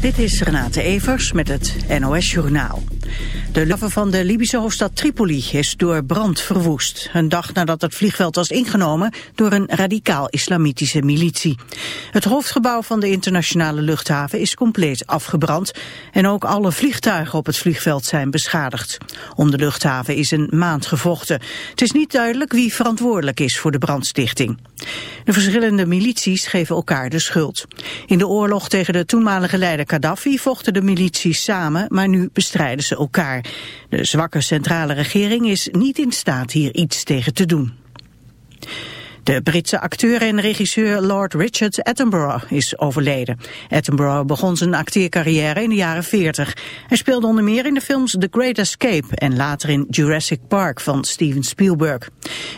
Dit is Renate Evers met het NOS Journaal. De luchthaven van de Libische hoofdstad Tripoli is door brand verwoest. Een dag nadat het vliegveld was ingenomen door een radicaal-islamitische militie. Het hoofdgebouw van de internationale luchthaven is compleet afgebrand. En ook alle vliegtuigen op het vliegveld zijn beschadigd. Om de luchthaven is een maand gevochten. Het is niet duidelijk wie verantwoordelijk is voor de brandstichting. De verschillende milities geven elkaar de schuld. In de oorlog tegen de toenmalige leider Gaddafi vochten de milities samen, maar nu bestrijden ze elkaar. De zwakke centrale regering is niet in staat hier iets tegen te doen. De Britse acteur en regisseur Lord Richard Attenborough is overleden. Attenborough begon zijn acteercarrière in de jaren 40. Hij speelde onder meer in de films The Great Escape en later in Jurassic Park van Steven Spielberg.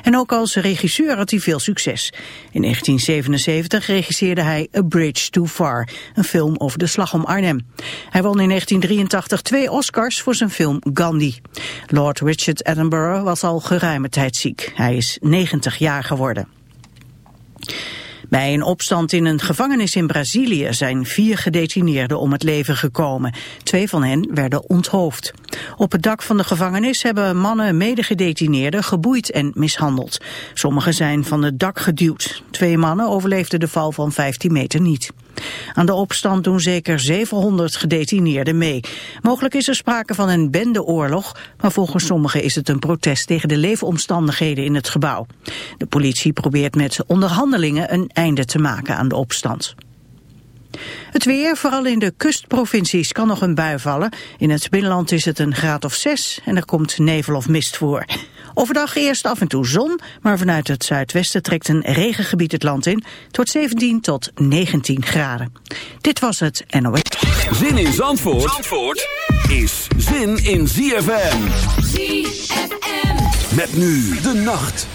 En ook als regisseur had hij veel succes. In 1977 regisseerde hij A Bridge Too Far, een film over de slag om Arnhem. Hij won in 1983 twee Oscars voor zijn film Gandhi. Lord Richard Attenborough was al geruime tijd ziek. Hij is 90 jaar geworden. Bij een opstand in een gevangenis in Brazilië zijn vier gedetineerden om het leven gekomen. Twee van hen werden onthoofd. Op het dak van de gevangenis hebben mannen medegedetineerden geboeid en mishandeld. Sommigen zijn van het dak geduwd. Twee mannen overleefden de val van 15 meter niet. Aan de opstand doen zeker 700 gedetineerden mee. Mogelijk is er sprake van een bendeoorlog, maar volgens sommigen is het een protest tegen de leefomstandigheden in het gebouw. De politie probeert met onderhandelingen een einde te maken aan de opstand. Het weer, vooral in de kustprovincies, kan nog een bui vallen. In het binnenland is het een graad of 6 en er komt nevel of mist voor. Overdag eerst af en toe zon, maar vanuit het zuidwesten trekt een regengebied het land in. tot 17 tot 19 graden. Dit was het NOS. Zin in Zandvoort, Zandvoort is zin in ZFM. ZFM. Met nu de nacht.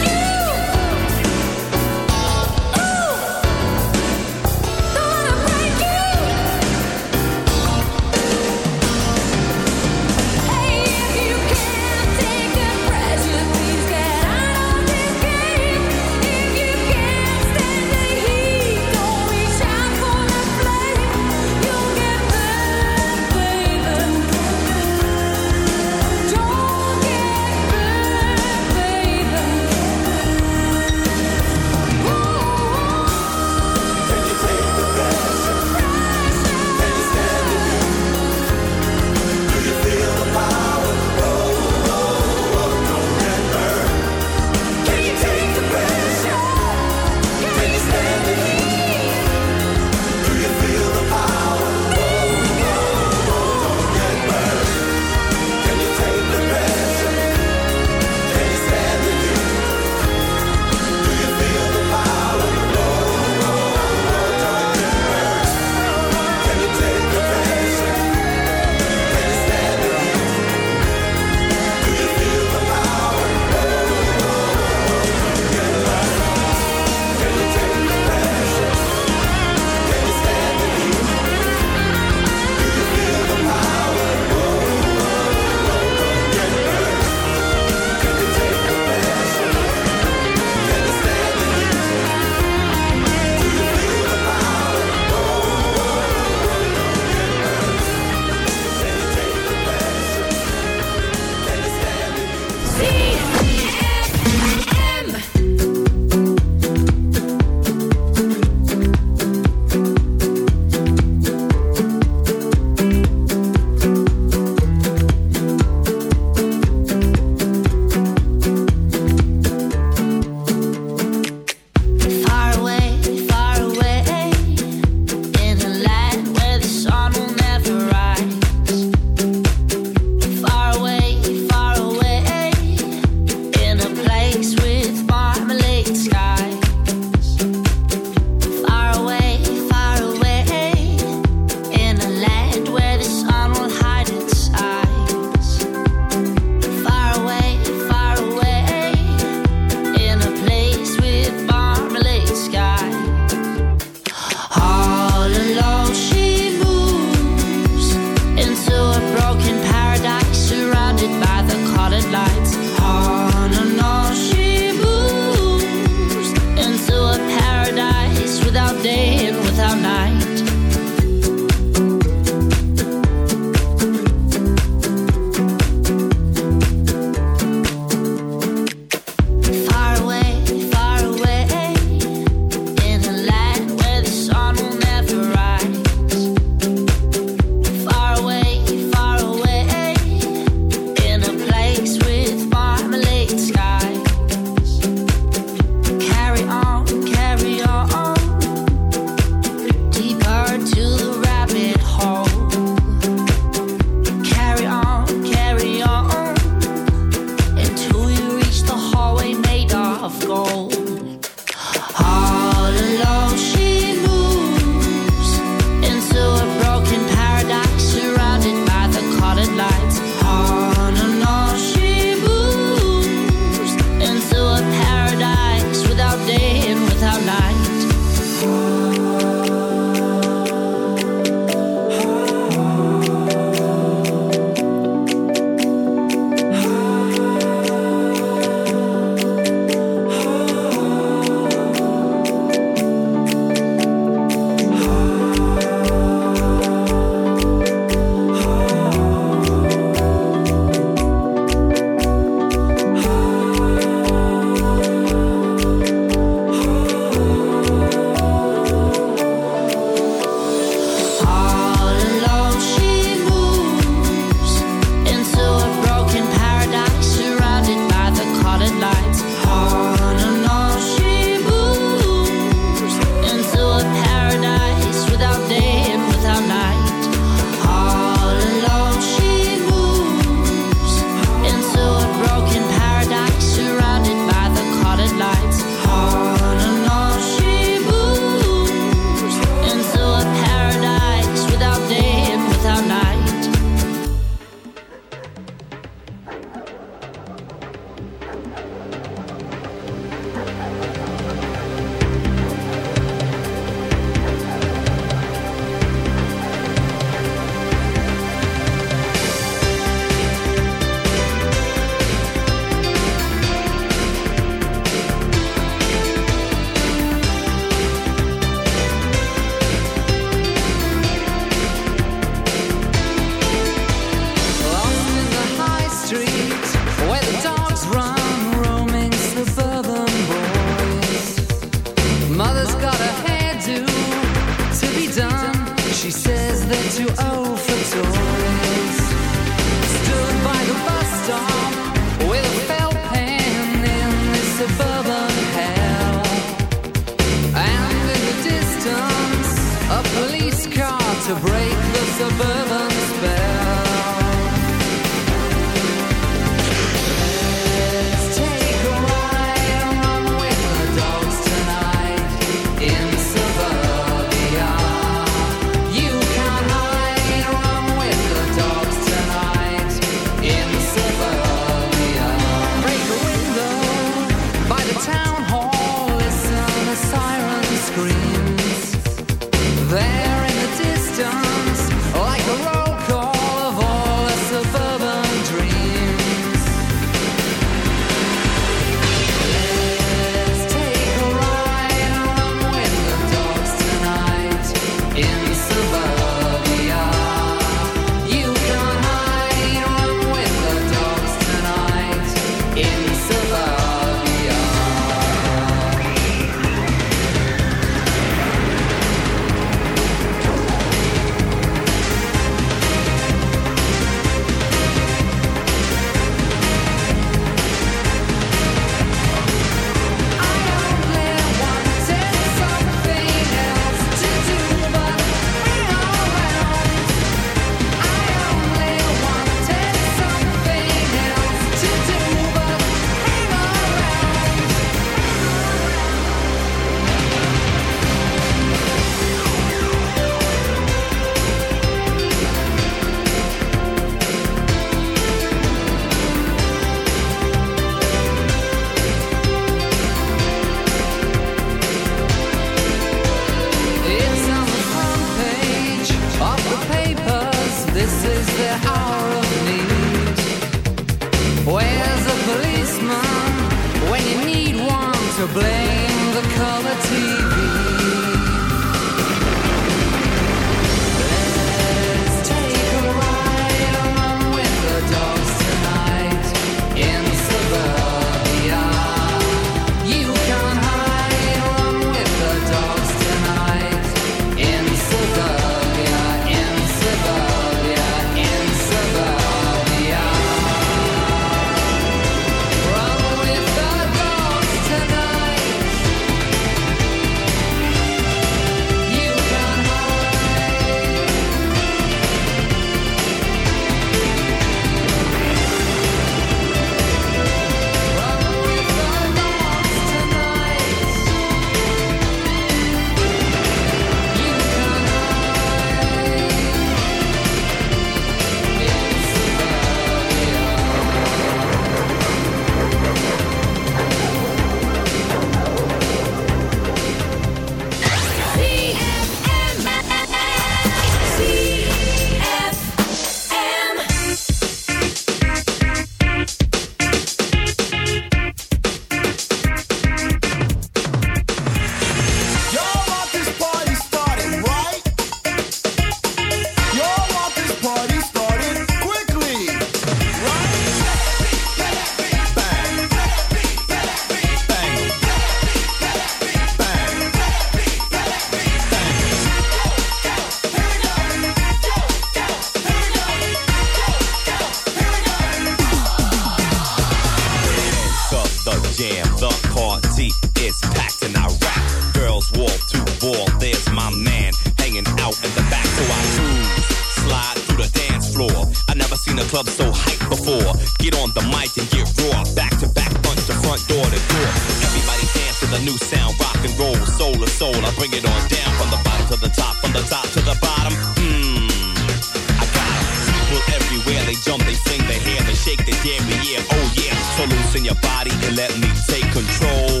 They jump, they sing, they hair, they shake, they damn yeah, oh yeah. So loosen your body and let me take control.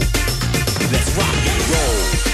Let's rock and roll.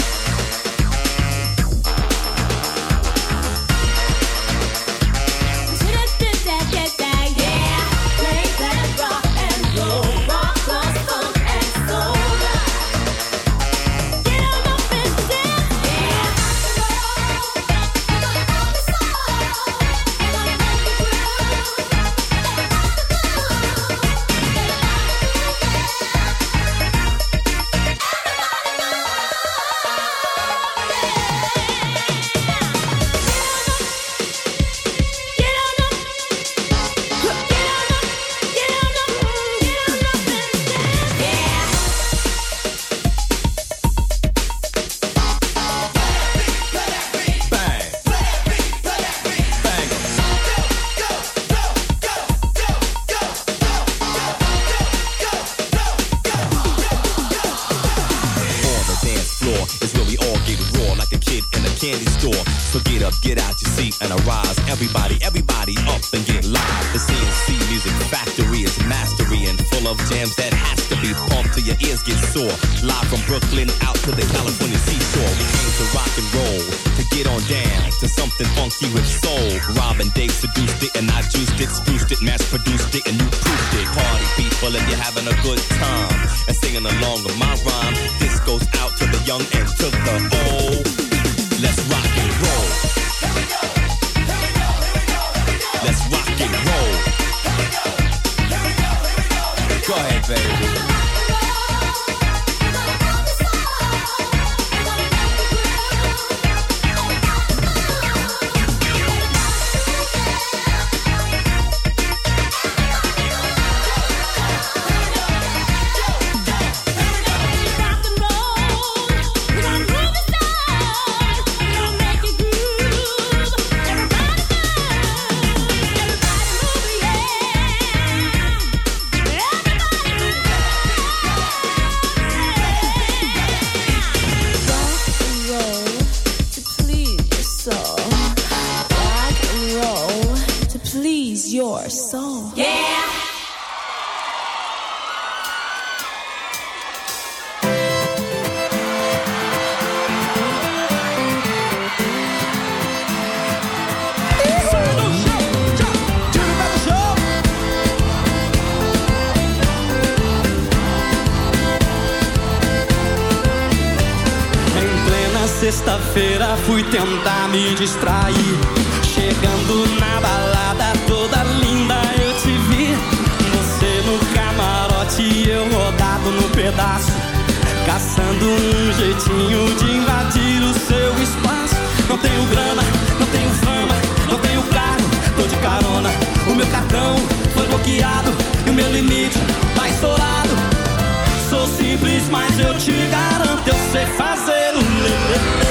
get sore. Live from Brooklyn sexta-feira fui tentar me distrair. Chegando na balada toda linda eu te vi. Você no camarote, eu rodado no pedaço. Caçando um jeitinho de invadir o seu espaço. Não tenho grana, não tenho fama, não tenho carro, tô de carona. O meu cartão foi bloqueado e o meu limite tá estourado. Sou simples, mas eu te garanto, eu sei fazer o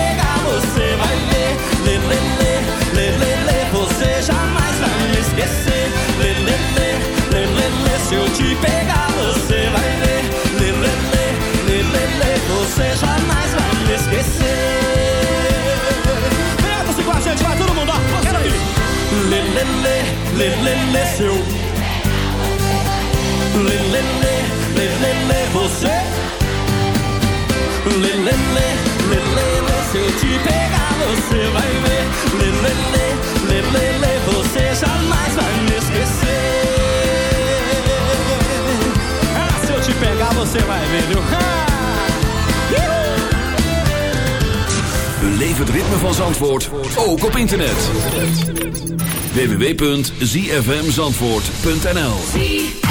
pegar, você vai ver. Lê, lê, lê, lê, lê, lê, você jamais vai me esquecer. Pega você com a gente, vai todo mundo, ó, quero ir. Lê, lê, lê, lê, lê, lê, seu. Lê, lê, lê, lê, lê, lê, você. Lê, lê, lê, lê, lê, lê, se eu te pegar, você vai ver. Lê, lê, lê. Você vai weer? Beleef het ritme van Zandvoort, ook op internet. www.zfmzandvoort.nl